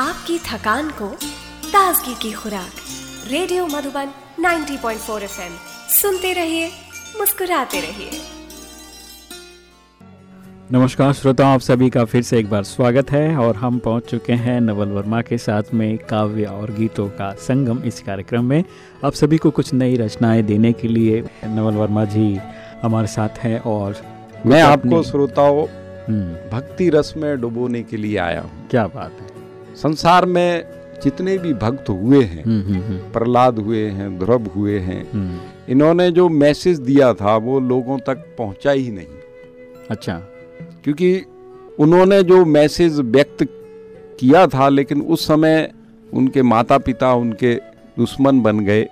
आपकी थकान को ताजगी की खुराक। Radio Madhuban 90.4 FM. सुनते रहिए मुस्कुराते रहिए। नमस्कार श्रोताओं आप सभी का फिर से एक बार स्वागत है और हम पहुँच चुके हैं नवल वर्मा के साथ में काव्य और गीतों का संगम इस कार्यक्रम में। आप सभी को कुछ नई रचनाएँ देने के लिए नवल वर्मा जी हमारे साथ हैं और मैं आपको श्रोताओं हम्म, भक्ति रस में डुबोने के लिए आया हूँ। क्या बात है। संसार में जितने भी भक्त हुए हैं हम्म, हम्म, हम्म, प्रहलाद हुए हैं ध्रुव हुए हैं इन्होंने जो मैसेज दिया था वो लोगों तक पहुँचा ही नहीं। अच्छा। क्योंकि उन्होंने जो मैसेज व्यक्त किया था लेकिन उस समय उनके माता पिता उनके दुश्मन बन गए।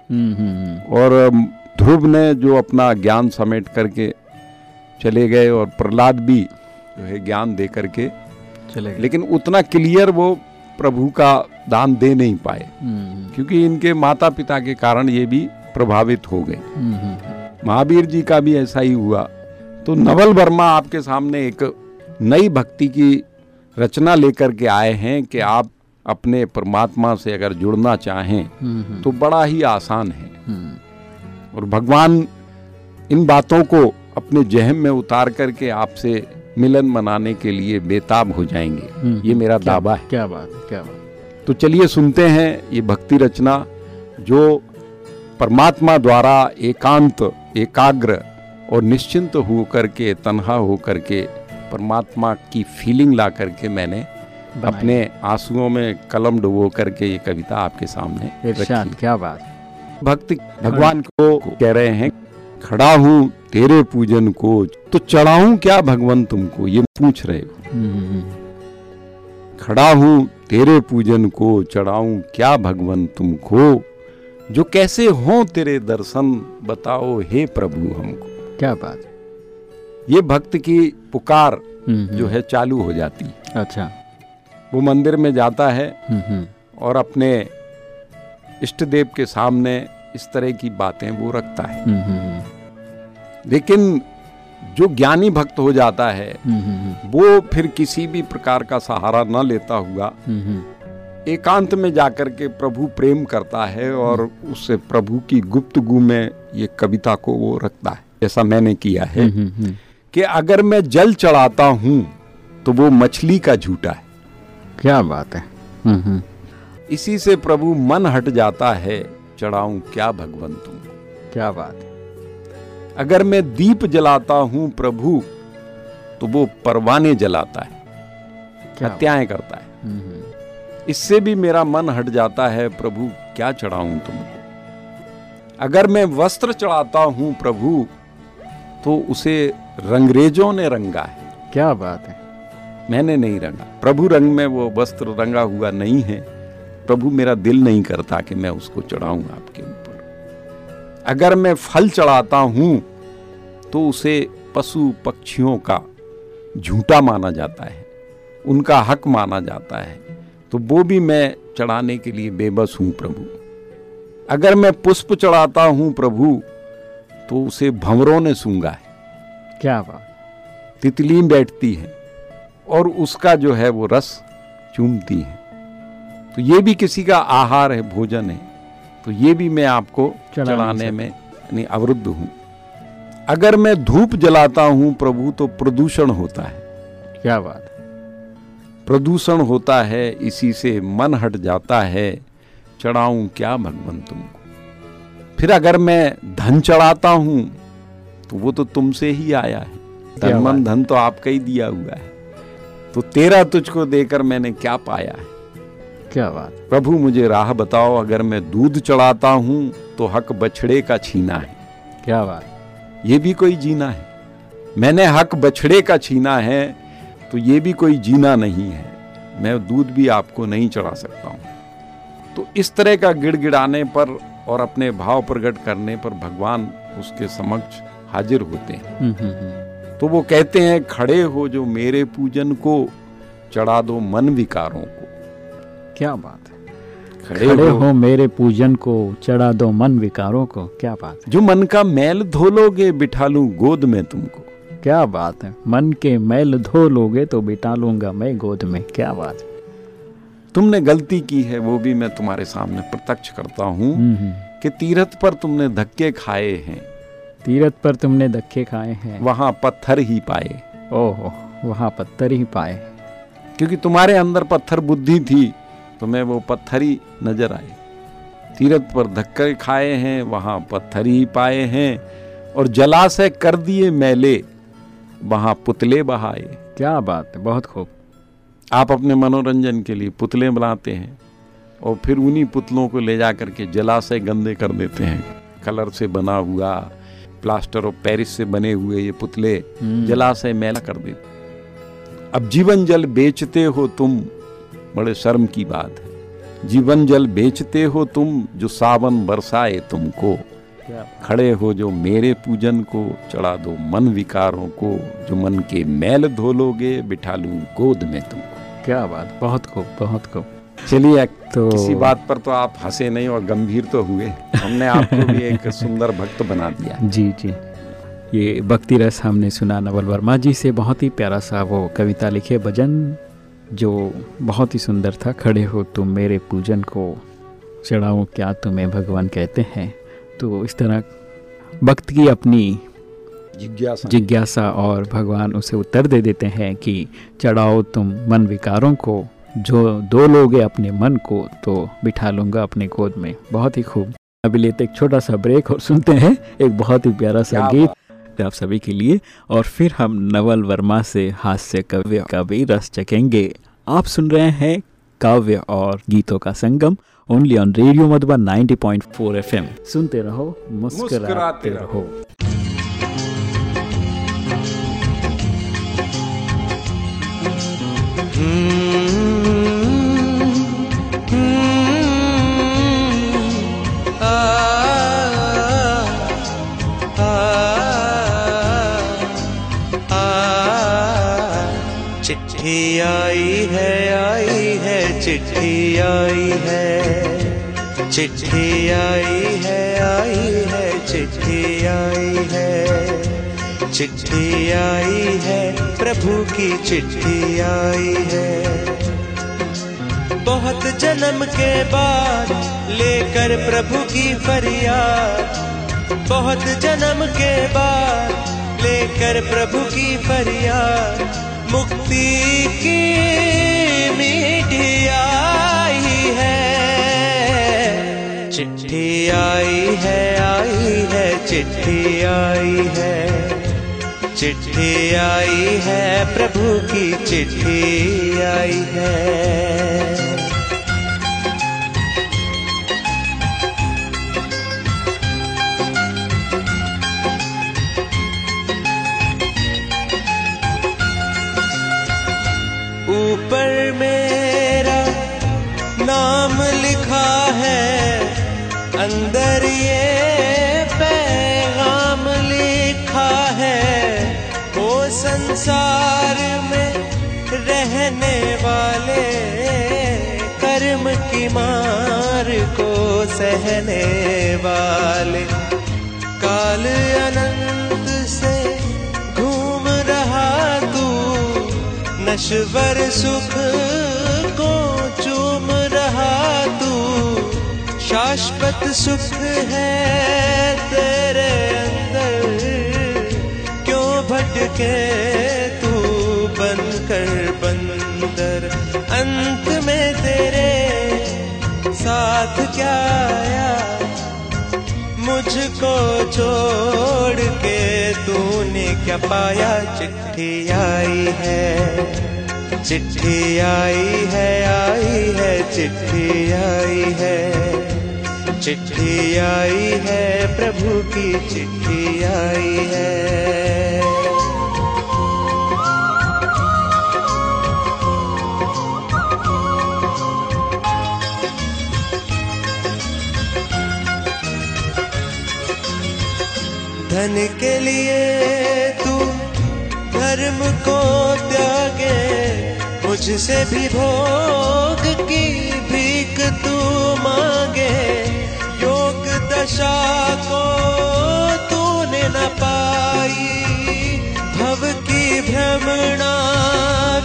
और ध्रुव ने जो अपना ज्ञान समेट करके चले गए और प्रहलाद भी जो है ज्ञान दे करके चले गए। लेकिन उतना क्लियर वो प्रभु का दान दे नहीं पाए। हम्म, क्योंकि इनके माता पिता के कारण ये भी प्रभावित हो गए। हम्म, हम्म, महावीर जी का भी ऐसा ही हुआ। तो नवल वर्मा आपके सामने एक नई भक्ति की रचना लेकर के आए हैं कि आप अपने परमात्मा से अगर जुड़ना चाहें तो बड़ा ही आसान है। और भगवान इन बातों को अपने जहम में उतार करके आपसे मिलन मनाने के लिए बेताब हो जाएँगे। हम्म, ये मेरा दावा है। क्या बात है क्या बात तो चलिए सुनते हैं ये भक्ति रचना जो परमात्मा द्वारा एकांत एकाग्र और निश्चिंत हो करके तन्हा हो करके परमात्मा की फीलिंग ला करके मैंने अपने आंसुओं में कलम डुबो करके ये कविता आपके सामने क्या बात भक्त भगवान को कह रहे हैं खड़ा हूँ तेरे पूजन को तो चढ़ाऊं क्या भगवान तुमको? ये पूछ रहे हो। खड़ा हूँ तेरे पूजन को चढ़ाऊं क्या भगवान तुमको? जो कैसे हो तेरे दर्शन बताओ हे प्रभु हमको। क्या बात ये भक्त की पुकार जो है चालू हो जाती। है अच्छा। वो मंदिर में जाता है और अपने इष्ट देव के सामने इस तरह की बातें वो रखता है। लेकिन जो ज्ञानी भक्त हो जाता है हम्म, हम्म, वो फिर किसी भी प्रकार का सहारा न लेता हुआ हम्म, हम्म, एकांत में जाकर के प्रभु प्रेम करता है और उससे प्रभु की गुप्तगु में ये कविता को वो रखता है जैसा मैंने किया है। हम्म, हम्म, हम्म, कि अगर मैं जल चढ़ाता हूँ तो वो मछली का झूठा है। क्या बात है। हम्म, हम्म, इसी से प्रभु मन हट जाता है चढ़ाऊं क्या भगवन तुम क्या बात है। अगर मैं दीप जलाता हूँ प्रभु तो वो परवाने जलाता है हत्याएँ करता है। इससे भी मेरा मन हट जाता है प्रभु क्या चढ़ाऊं तुमको? अगर मैं वस्त्र चढ़ाता हूँ प्रभु तो उसे रंगरेजों ने रंगा है। क्या बात है। मैंने नहीं रंगा। प्रभु रंग में वो वस्त्र रंगा हुआ नहीं है। प्रभु मेरा दिल नहीं करता कि मैं उसको चढ़ाऊं आपके ऊपर। अगर मैं फल चढ़ाता हूँ तो उसे पशु पक्षियों का झूठा माना जाता है उनका हक माना जाता है तो वो भी मैं चढ़ाने के लिए बेबस हूँ प्रभु। अगर मैं पुष्प चढ़ाता हूँ प्रभु तो उसे भंवरों ने सूँगा है। क्या बात। तितली बैठती है और उसका जो है वो रस चूमती है। तो ये भी किसी का आहार है भोजन है। तो ये भी मैं आपको चढ़ाने में यानी अवरुद्ध हूँ। अगर मैं धूप जलाता हूँ प्रभु तो प्रदूषण होता है। क्या बात है। प्रदूषण होता है इसी से मन हट जाता है। चढ़ाऊं क्या भगवान तुमको? फिर अगर मैं धन चढ़ाता हूँ तो वो तो तुमसे ही आया है। मन धन तो आपका ही दिया हुआ है। तो तेरा तुझको देकर मैंने क्या पाया है? क्या बात? प्रभु मुझे राह बताओ अगर मैं दूध चढ़ाता हूँ तो हक बछड़े का छीना है। क्या बात? ये भी कोई जीना है। मैंने हक बछड़े का छीना है तो ये भी कोई जीना नहीं है। मैं दूध भी आपको नहीं चढ़ा सकता हूँ। तो इस तरह का गिड़गिड़ाने पर और अपने भाव प्रकट करने पर भगवान उसके समक्ष हाजिर होते हैं। हम्म, हम्म, हम्म, तो वो कहते हैं खड़े हो जो मेरे पूजन को चढ़ा दो मन विकारों को। क्या बात है? खड़े, खड़े हो। मेरे पूजन को चढ़ा दो मन विकारों को क्या बात है? जो मन का मैल धो लोगे बिठा लू गोद में तुमको। क्या बात है? मन के मैल धो लोगे तो बिठा लूँगा मैं गोद में क्या बात है? तुमने गलती की है वो भी मैं तुम्हारे सामने प्रत्यक्ष करता हूँ हम्म, हम्म। कि तीरथ पर तुमने धक्के खाए हैं। तीरथ पर तुमने धक्के खाए हैं। वहाँ पत्थर ही पाए। ओहो वहाँ पत्थर ही पाए। क्योंकि तुम्हारे अंदर पत्थर बुद्धि थी। तुम्हें वो पत्थर नज़र आए। तीरथ पर धक्के खाए हैं वहाँ पत्थर ही पाए हैं और जलाशय कर दिए मैले वहाँ पुतले बहाए। क्या बात है बहुत खूब। आप अपने मनोरंजन के लिए पुतले बनाते हैं और फिर उन्हीं पुतलों को ले जा करके जलाशय गंदे कर देते हैं। कलर से बना हुआ प्लास्टर ऑफ़ पेरिस से बने हुए ये पुतले हम्म। जलाशय मैला कर देते अब जीवन जल बेचते हो तुम बड़े शर्म की बात है। जीवन जल बेचते हो तुम जो सावन बरसाए तुमको। खड़े हो जो मेरे पूजन को चढ़ा दो मन विकारों को जो मन के मैल धो लोगे बिठा लूँ गोद में तुमको। क्या बात बहुत खूब बहुत खूब। चलिए तो किसी बात पर तो आप हंसे नहीं और गंभीर तो हुए। हमने आपको भी एक सुंदर भक्त बना दिया। जी जी। ये भक्ति रस हमने सुना नवल वर्मा जी से बहुत ही प्यारा सा वो कविता लिखे भजन जो बहुत ही सुंदर था खड़े हो तुम मेरे पूजन को चढ़ाओ क्या तुम्हें भगवान कहते हैं? तो इस तरह भक्त की अपनी जिज्ञासा। जिज्ञासा और भगवान उसे उत्तर दे देते हैं कि चढ़ाओ तुम मन विकारों को जो दो लोगे अपने मन को तो बिठा लूँगा अपने गोद में। बहुत ही खूब। अभी लेते एक छोटा सा ब्रेक और सुनते हैं एक बहुत ही प्यारा सा गीत आप सभी के लिए और फिर हम नवल वर्मा से हास्य कव्य का भी रस चखेंगे। आप सुन रहे हैं काव्य और गीतों का संगम only on radio Madhuban 90.4 FM सुनते रहो, मुस्कुराते रहो। चिट्ठी आई है आई है, चिट्ठी आई है। चिट्ठी आई है आई है, चिट्ठी आई है। चिट्ठी आई है, प्रभु की चिट्ठी आई है। बहुत जन्म के बाद लेकर प्रभु की फरियाद। बहुत जन्म के बाद लेकर प्रभु की फरियाद। मुक्ति की मीठी आई है। चिट्ठी आई है आई है, चिट्ठी आई है। चिट्ठी आई है, प्रभु की चिट्ठी आई है। नाम लिखा है, अंदर ये पैगाम लिखा है, वो संसार में रहने वाले कर्म की मार को सहने वाले। काल अनंत से घूम रहा तू, नश्वर सुख शाश्वत सुख है तेरे अंदर। क्यों भटके तू बनकर बंदर? अंत में तेरे साथ क्या आया? मुझको छोड़ के तूने क्या पाया? चिट्ठी आई है, चिट्ठी आई है आई है, चिट्ठी आई है। चिट्ठी आई है, प्रभु की चिट्ठी आई है। धन के लिए तू धर्म को त्यागे, मुझसे भी भोग की भीख तू मांगे। दशा को तूने न पाई। भव की भ्रमणा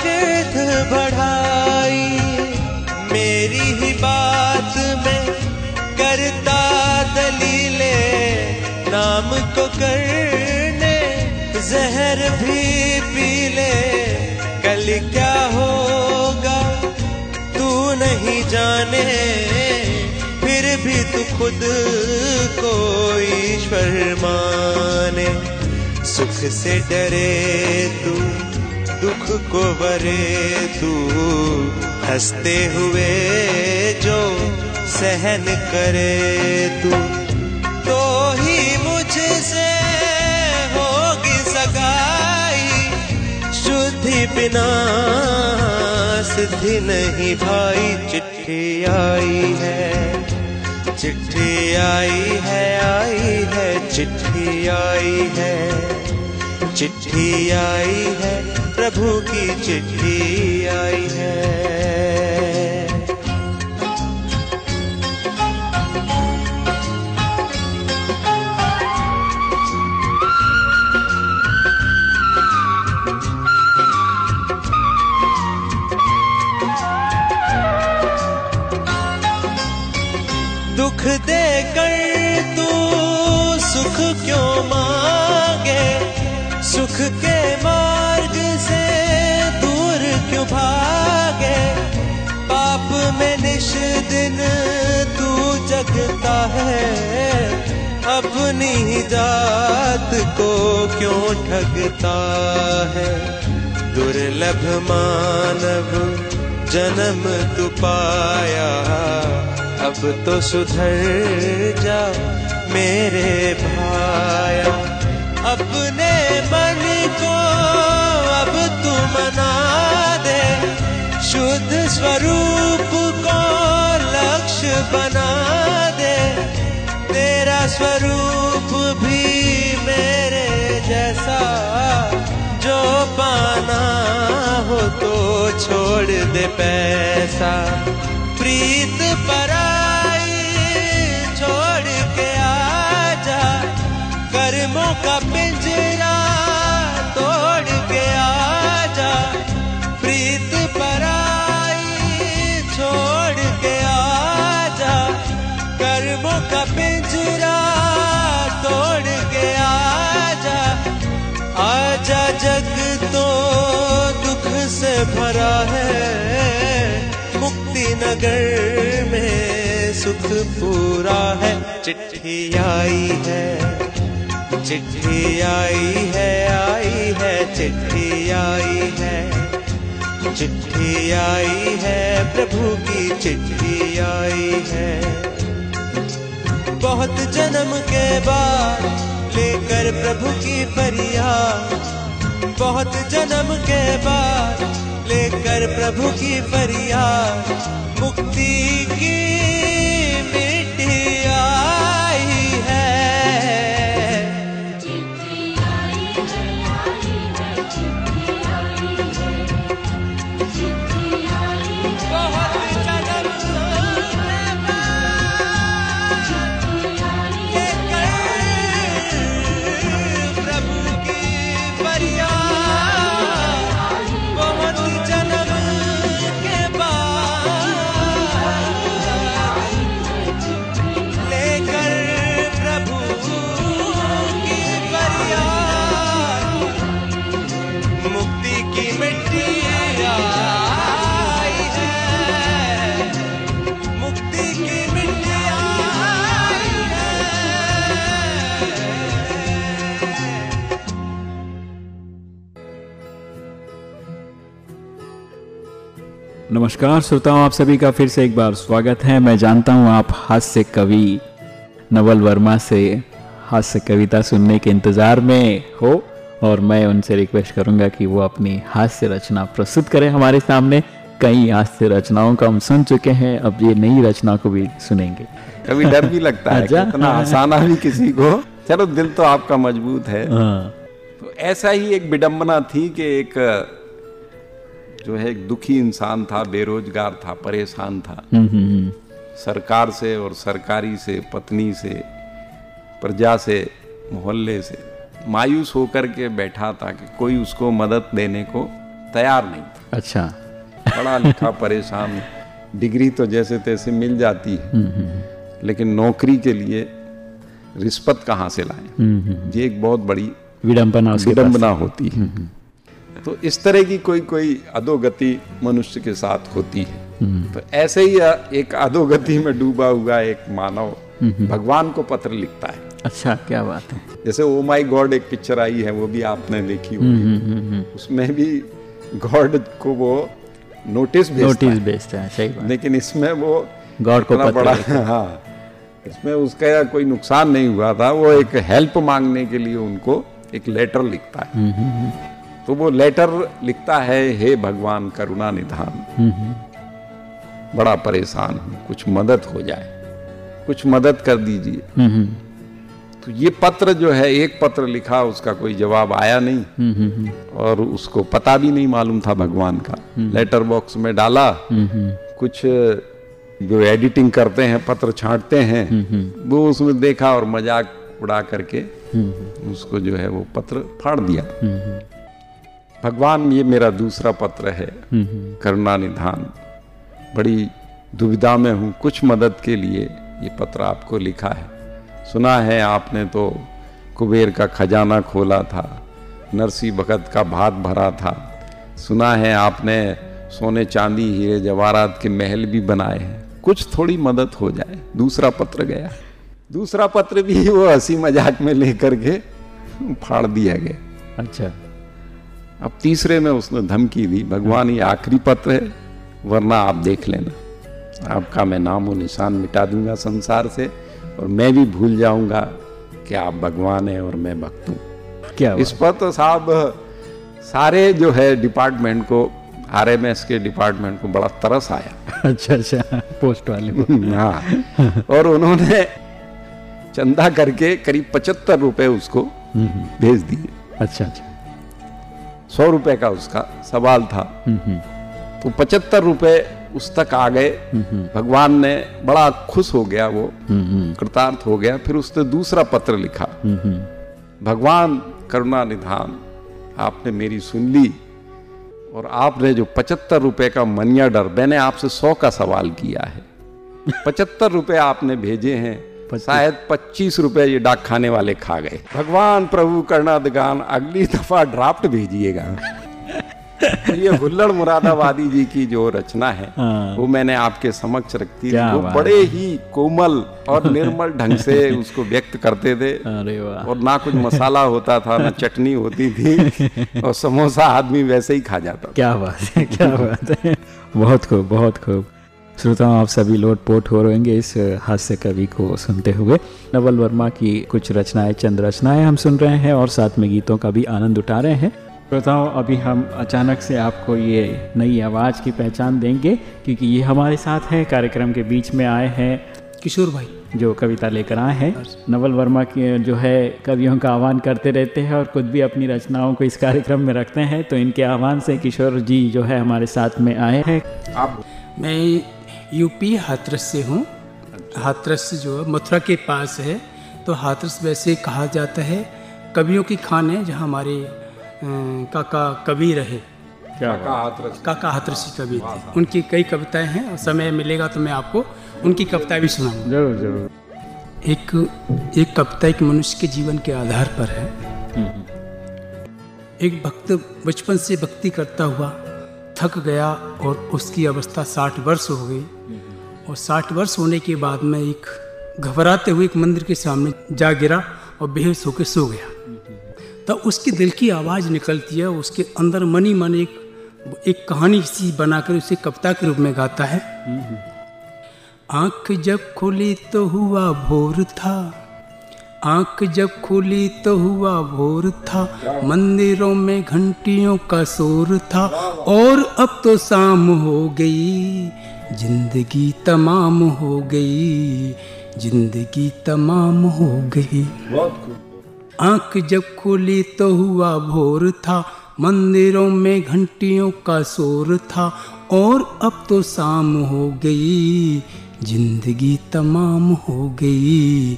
व्यर्थ बढ़ाई। मेरी ही बात में करता दलीले, नाम को करने जहर भी पी ले। कल क्या होगा, तू नहीं जाने भी तू खुद को ईश्वर माने। सुख से डरे तू, दुख को बरे तू। हँसते हुए जो सहन करे तू तो ही मुझसे होगी सगाई। शुद्धि बिना सिद्धि नहीं भाई, चिट्ठी आई है। चिट्ठी आई है आई है, चिट्ठी आई है। चिट्ठी आई है, प्रभु की चिट्ठी आई है। अपनी ही जात को क्यों ठगता है? दुर्लभ मानव जन्म तू पाया। अब तो सुधर जा मेरे भाया। अपने मन को अब तू मना दे। शुद्ध स्वरूप को लक्ष्य बना दे। तेरा स्वरूप भी मेरे जैसा जो पाना हो तो छोड़ दे पैसा। प्रीत पराई जग तो दुख से भरा है। मुक्ति नगर में सुख पूरा है। चिट्ठी आई है, चिट्ठी आई है आई है, चिट्ठी आई है। चिट्ठी आई है, प्रभु की चिट्ठी आई है। बहुत जन्म के बाद लेकर प्रभु की फरियाद बहुत जन्म के बाद लेकर प्रभु की फरियाद मुक्ति की नमस्कार श्रोताओं आप सभी का फिर से एक बार स्वागत है। मैं जानता हूँ आप हास्य कवि नवल वर्मा से हास्य कविता सुनने के इंतज़ार में हो और मैं उनसे रिक्वेस्ट करूँगा कि वो अपनी हास्य रचना प्रस्तुत करें हमारे सामने। कई हास्य रचनाओं का हम सुन चुके हैं अब ये नई रचना को भी सुनेंगे। कभी डर भी लगता है अच्छा। कितना हंसाना भी किसी को। चलो दिल तो आपका मज़बूत है। हाँ। तो ऐसा ही एक विडम्बना थी कि एक जो है एक दुखी इंसान था बेरोजगार था परेशान था। हम्म, हम्म, हम्म, सरकार से और सरकारी से पत्नी से प्रजा से मोहल्ले से मायूस होकर के बैठा था कि कोई उसको मदद देने को तैयार नहीं था। अच्छा। पढ़ा लिखा परेशान। डिग्री तो जैसे तैसे मिल जाती है। लेकिन नौकरी के लिए रिश्वत कहाँ से लाएँ? ये एक बहुत बड़ी विडम्बना विडंबना होती है। तो इस तरह की कोई कोई अधोगति मनुष्य के साथ होती है। तो ऐसे ही एक अधोगति में डूबा हुआ एक मानव भगवान को पत्र लिखता है। अच्छा क्या बात है। जैसे ओ माई गॉड एक पिक्चर आई है वो भी आपने देखी होगी। उसमें भी गॉड को वो नोटिस भेजता नोटिस भेजता है सही बात। लेकिन इसमें वो गॉड को पत्र बड़ा हाँ। इसमें उसका कोई नुकसान नहीं हुआ था। वो एक हेल्प मांगने के लिए उनको एक लेटर लिखता है। तो वो लेटर लिखता है, हे भगवान, करुणा निधान। बड़ा परेशान हूँ, कुछ मदद हो जाए। कुछ मदद कर दीजिए। तो ये पत्र जो है, एक पत्र लिखा, उसका कोई जवाब आया नहीं। और उसको पता भी नहीं मालूम था भगवान का। लेटर बॉक्स में डाला। कुछ जो एडिटिंग करते हैं, पत्र छांटते हैं, वो उसमें देखा और मज़ाक उड़ा करके उसको जो है वो पत्र फाड़ दिया। भगवान ये मेरा दूसरा पत्र है हम्म, हम्म, करुणा निधान। बड़ी दुविधा में हूँ कुछ मदद के लिए ये पत्र आपको लिखा है। सुना है आपने तो कुबेर का खजाना खोला था नरसी भगत का भात भरा था। सुना है आपने सोने चांदी हीरे जवाहरात के महल भी बनाए हैं। कुछ थोड़ी मदद हो जाए दूसरा पत्र गया। दूसरा पत्र भी वो हँसी मज़ाक में लेकर के फाड़ दिया गया। अच्छा। अब तीसरे में उसने धमकी दी भगवान ये आखिरी पत्र है वरना आप देख लेना। आपका मैं नाम और निशान मिटा दूँगा संसार से और मैं भी भूल जाऊँगा कि आप भगवान हैं और मैं भक्त हूँ। क्या इस पर तो साहब सारे जो है डिपार्टमेंट को आर एम एस के डिपार्टमेंट को बड़ा तरस आया। अच्छा अच्छा पोस्ट वाले को। हाँ और उन्होंने चंदा करके करीब पचहत्तर रुपए उसको हम्म, हम्म, भेज दिए। अच्छा अच्छा। सौ रुपए का उसका सवाल था। हम्म, हम्म, तो पचहत्तर रुपए उस तक आ गए। हम्म, भगवान ने बड़ा खुश हो गया वो। कृतार्थ हो गया। फिर उसने दूसरा पत्र लिखा। भगवान करुणा निधान आपने मेरी सुन ली और आपने जो पचहत्तर रुपए का मनी ऑर्डर मैंने आपसे सौ का सवाल किया है। पचहत्तर रुपए आपने भेजे हैं। शायद पच्चीस रुपए ये डाक खाने वाले खा गए। भगवान प्रभु कर्णादगान अगली दफ़ा ड्राफ्ट भेजिएगा। तो ये हुल्लड़ मुरादाबादी जी की जो रचना है हाँ। वो मैंने आपके समक्ष रखती क्या वो बड़े ही कोमल और निर्मल ढंग से उसको व्यक्त करते थे। अरे वाह। और ना कुछ मसाला होता था ना चटनी होती थी। और समोसा आदमी वैसे ही खा जाता था। क्या बात है क्या बात है। बहुत खूब बहुत खूब। श्रोताओं आप सभी लोट पोट हो रहेंगे इस हास्य कवि को सुनते हुए। नवल वर्मा की कुछ रचनाएँ चंद रचनाएँ हम सुन रहे हैं और साथ में गीतों का भी आनंद उठा रहे हैं। श्रोताओं अभी हम अचानक से आपको ये नई आवाज़ की पहचान देंगे क्योंकि ये हमारे साथ हैं। कार्यक्रम के बीच में आए हैं किशोर भाई। जो कविता लेकर आए हैं। नवल वर्मा की जो है कवियों का आह्वान करते रहते हैं और खुद भी अपनी रचनाओं को इस कार्यक्रम में रखते हैं। तो इनके आह्वान से किशोर जी जो है हमारे साथ में आए हैं। आप मैं यूपी हाथरस से हूँ। हाथरस जो है मथुरा के पास है। तो हाथरस वैसे कहा जाता है कवियों की खान है जहाँ हमारे काका कवि रहे। काका हाथरसी। कवि थे। उनकी कई कविताएँ हैं और समय मिलेगा तो मैं आपको उनकी कविताएँ भी सुनाऊँगा। ज़रूर ज़रूर। एक एक कविता एक मनुष्य के जीवन के आधार पर है। एक भक्त बचपन से भक्ति करता हुआ थक गया और उसकी अवस्था साठ वर्ष हो गई। और साठ वर्ष होने के बाद में एक घबराते हुए एक मंदिर के सामने जा गिरा और बेहोश होकर सो गया। तब उसके दिल की आवाज़ निकलती है उसके अंदर मनी मन एक एक कहानी सी बनाकर उसे कविता के रूप में गाता है। आँख जब खुली तो हुआ भोर था आँख जब खुली तो हुआ भोर था। मंदिरों में घंटियों का शोर था। और अब तो शाम हो गई। ज़िंदगी तमाम हो गई। ज़िंदगी तमाम हो गई। आँख जब खुली तो हुआ भोर था। मंदिरों में घंटियों का शोर था। और अब तो शाम हो गई। ज़िंदगी तमाम हो गई।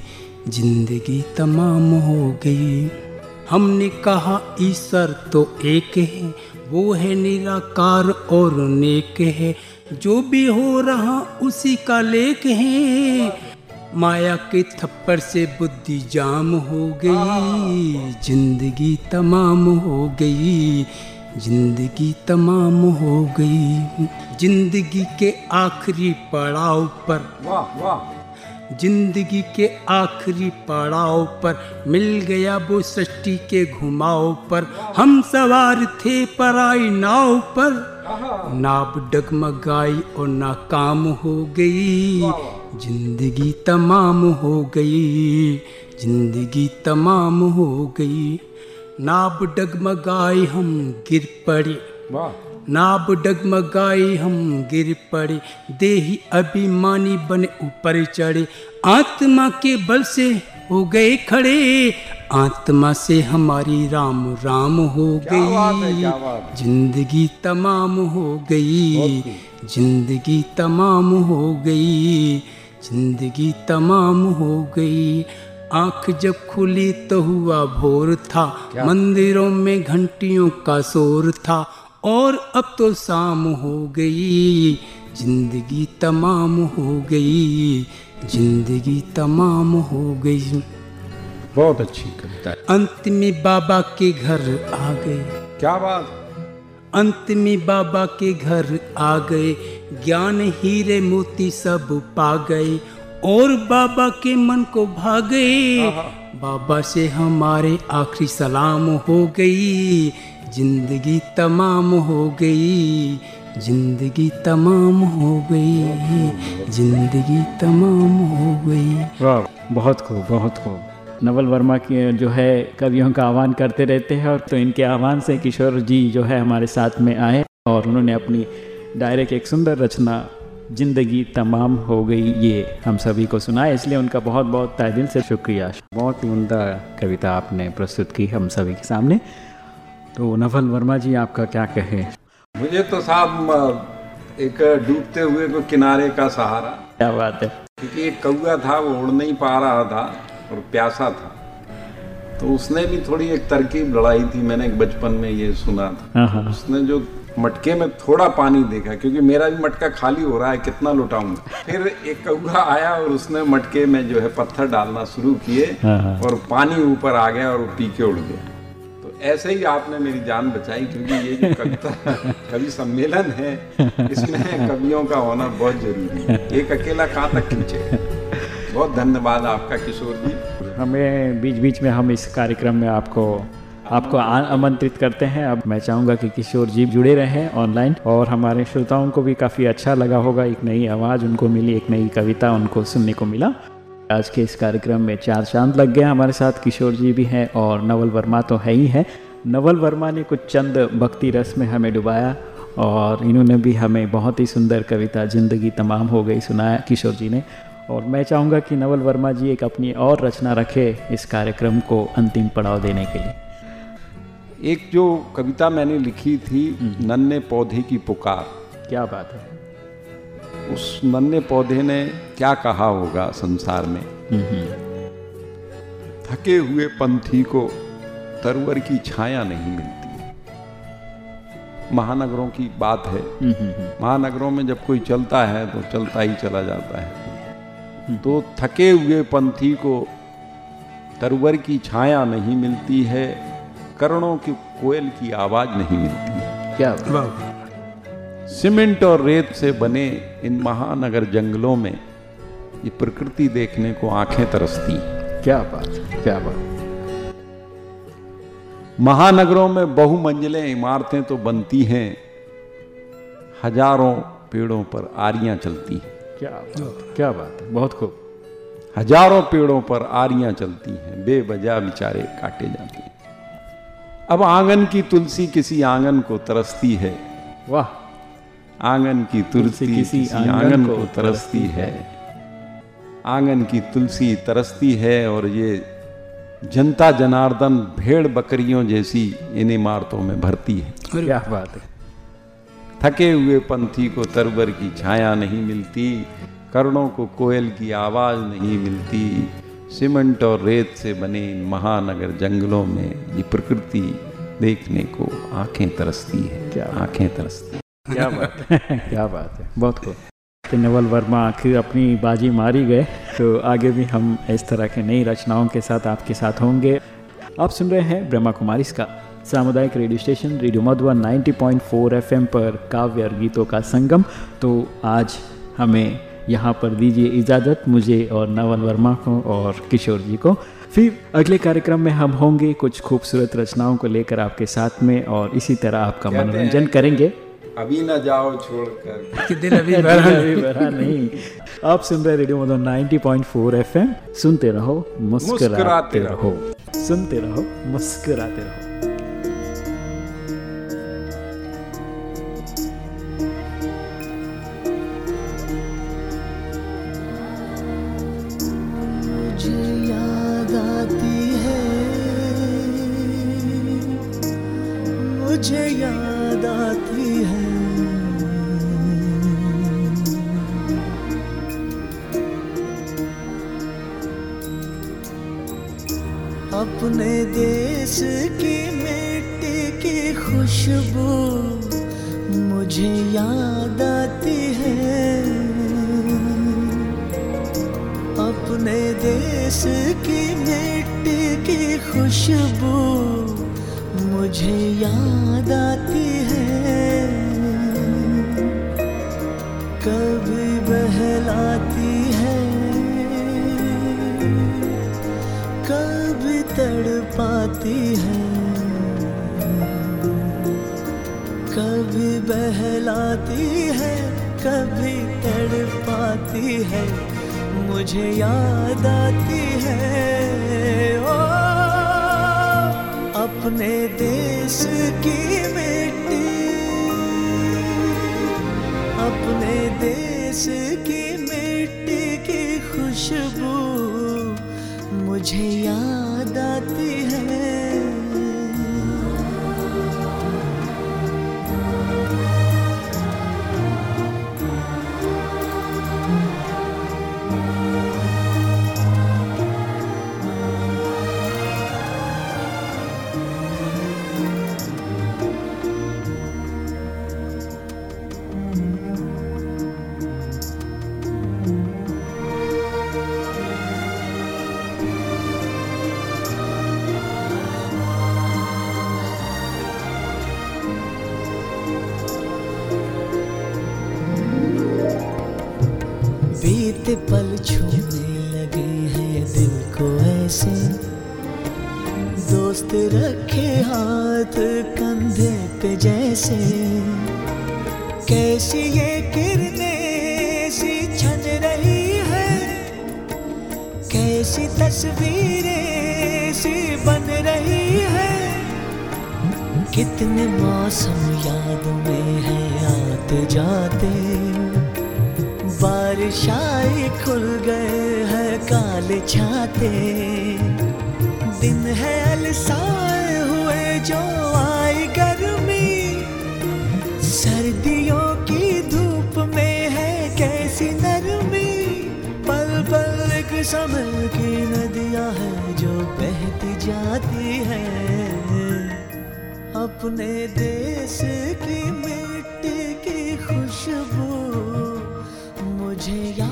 ज़िंदगी तमाम हो गई। हमने कहा, ईश्वर तो एक है, वो है निराकार और नेक है। जो भी हो रहा, उसी का लेख है। माया के थप्पड़ से बुद्धि जाम हो गई। ज़िंदगी तमाम हो गई। ज़िंदगी तमाम हो गई। ज़िंदगी के आखिरी पड़ाव पर वाह वाह। ज़िंदगी के आखिरी पड़ाव पर मिल गया वो सृष्टि के घुमाव पर। हम सवार थे पराई नाव पर। नाव डगमगाई और नाकाम हो गई। ज़िंदगी तमाम हो गई। ज़िंदगी तमाम हो गई। नाव डगमगाई हम गिर पड़े। नाब डगमगाई हम गिर पड़े देही अभिमानी बने ऊपर चढ़े। आत्मा के बल से हो गए खड़े आत्मा से हमारी राम राम हो गई। ज़िंदगी तमाम हो गई ज़िंदगी तमाम हो गई ज़िंदगी तमाम हो गई। आँख जब खुली तो हुआ भोर था मंदिरों में घंटियों का शोर था और अब तो शाम हो गई ज़िंदगी तमाम हो गई ज़िंदगी तमाम हो गई। बहुत अच्छी कविता है। अंत में बाबा के घर आ गए। क्या बात। अंत में बाबा के घर आ गए ज्ञान हीरे मोती सब पा गए और बाबा के मन को भा गए बाबा से हमारे आखिरी सलाम हो गई ज़िंदगी तमाम हो गई ज़िंदगी तमाम हो गई ज़िंदगी तमाम हो गई। वाह बहुत खूब बहुत खूब। नवल वर्मा की जो है कवियों का आह्वान करते रहते हैं और तो इनके आह्वान से किशोर जी जो है हमारे साथ में आए और उन्होंने अपनी डायरे की एक सुंदर रचना ज़िंदगी तमाम हो गई ये हम सभी को सुनाया इसलिए उनका बहुत बहुत तय दिल से शुक्रिया। बहुत ही उमदा कविता आपने प्रस्तुत की हम सभी के सामने। तो नफल वर्मा जी आपका क्या कहे? मुझे तो साहब एक डूबते हुए को किनारे का सहारा। क्या बात है। क्योंकि एक कौआ था वो उड़ नहीं पा रहा था और प्यासा था। तो उसने भी थोड़ी एक तरकीब लड़ाई थी मैंने एक बचपन में ये सुना था। हाँ हाँ। उसने जो मटके में थोड़ा पानी देखा क्योंकि मेरा भी मटका खाली हो रहा है कितना लुटाऊँगा। फिर एक कौआ आया और उसने मटके में जो है पत्थर डालना शुरू किए हाँ। और पानी ऊपर आ गया और वो पी के उड़ गया। ऐसे ही आपने मेरी जान बचाई, क्योंकि ये जो कविता, कवि सम्मेलन है, इसमें कवियों का होना बहुत ज़रूरी है। एक अकेला कहाँ तक खींचे बहुत धन्यवाद आपका, किशोर जी। हमें बीच बीच में हम इस कार्यक्रम में आपको आपको आमंत्रित करते हैं। अब मैं चाहूँगा कि किशोर जी जुड़े रहें ऑनलाइन, और हमारे श्रोताओं को भी काफ़ी अच्छा लगा होगा। एक नई आवाज़ उनको मिली, एक नई कविता उनको सुनने को मिला। आज के इस कार्यक्रम में चार चाँद लग गया हमारे साथ किशोर जी भी हैं और नवल वर्मा तो है ही है। नवल वर्मा ने कुछ चंद भक्ति रस में हमें डुबाया और इन्होंने भी हमें बहुत ही सुंदर कविता ज़िंदगी तमाम हो गई सुनाया किशोर जी ने। और मैं चाहूँगा कि नवल वर्मा जी एक अपनी और रचना रखे इस कार्यक्रम को अंतिम पड़ाव देने के लिए। एक जो कविता मैंने लिखी थी नन्हे पौधे की पुकार। क्या बात है। उस नन्हे पौधे ने क्या कहा होगा संसार में? थके हुए पंथी को तरवर की छाया नहीं मिलती। महानगरों की बात है। महानगरों में जब कोई चलता है तो चलता ही चला जाता है। तो थके हुए पंथी को तरवर की छाया नहीं मिलती है करणों की कोयल की आवाज़ नहीं मिलती। क्या सीमेंट और रेत से बने इन महानगर जंगलों में ये प्रकृति देखने को आँखें तरसती। क्या बात क्या बात महानगरों में बहुमंजिलें इमारतें तो बनती हैं हज़ारों पेड़ों पर आरियाँ चलती हैं। क्या बात क्या बात है बहुत खूब। हज़ारों पेड़ों पर आरियाँ चलती हैं बेबजा बेचारे काटे जाते हैं। अब आँगन की तुलसी किसी आँगन को तरसती है। वाह। आँगन की तुलसी किसी आँगन को तरसती है। आँगन की तुलसी तरसती है और ये जनता जनार्दन भेड़ बकरियों जैसी इन इमारतों में भरती है। क्या बात है। थके हुए पंथी को तरबर की छाया नहीं मिलती करणों को कोयल की आवाज़ नहीं मिलती सीमेंट और रेत से बने इन महानगर जंगलों में ये प्रकृति देखने को आँखें तरसती है। क्या आँखें तरसती क्या बात है। क्या बात है। बहुत खूब। तो नवल वर्मा आखिर अपनी बाजी मारी गए तो आगे भी हम इस तरह के नई रचनाओं के साथ आपके साथ होंगे। आप सुन रहे हैं ब्रह्मा कुमारी का सामुदायिक radio station radio Madhuban 90.4 FM पर काव्य और गीतों का संगम। तो आज हमें यहाँ पर दीजिए इजाज़त मुझे और नवल वर्मा को और किशोर जी को। फिर अगले कार्यक्रम में हम होंगे कुछ खूबसूरत रचनाओं को लेकर आपके साथ में और इसी तरह आपका मनोरंजन करेंगे। अभी ना जाओ छोड़कर कि दिल अभी भरा नहीं। अभी भरा नहीं। आप सुन रहे रेडियो मधुबन 90.4 एफएम। सुनते रहो मुस्कुराते मुस्कुराते रहो। सुनते रहो मुस्कुराते रहो। खुशबू मुझे याद आती है। कभी बहलाती है। कभी तड़पाती है। कभी बहलाती है, कभी तड़पाती है। मुझे याद आती है। ओ अपने देश की मिट्टी अपने देश की मिट्टी की खुशबू मुझे याद बीते पल छूने लगे हैं दिल को ऐसे। दोस्त रखे हाथ कंधे पे जैसे। कैसी ये किरने सी छन रही है। कैसी तस्वीरें सी बन रही है। कितने मौसम याद में है आते जाते आई खुल गए हैं काले छाते। दिन है अलसाए हुए जो आई गर्मी। सर्दियों की धूप में है कैसी नरमी। पल पल एक समय की नदियाँ हैं जो बहती जाती है। अपने देश की मिट्टी की खुशबू। 只要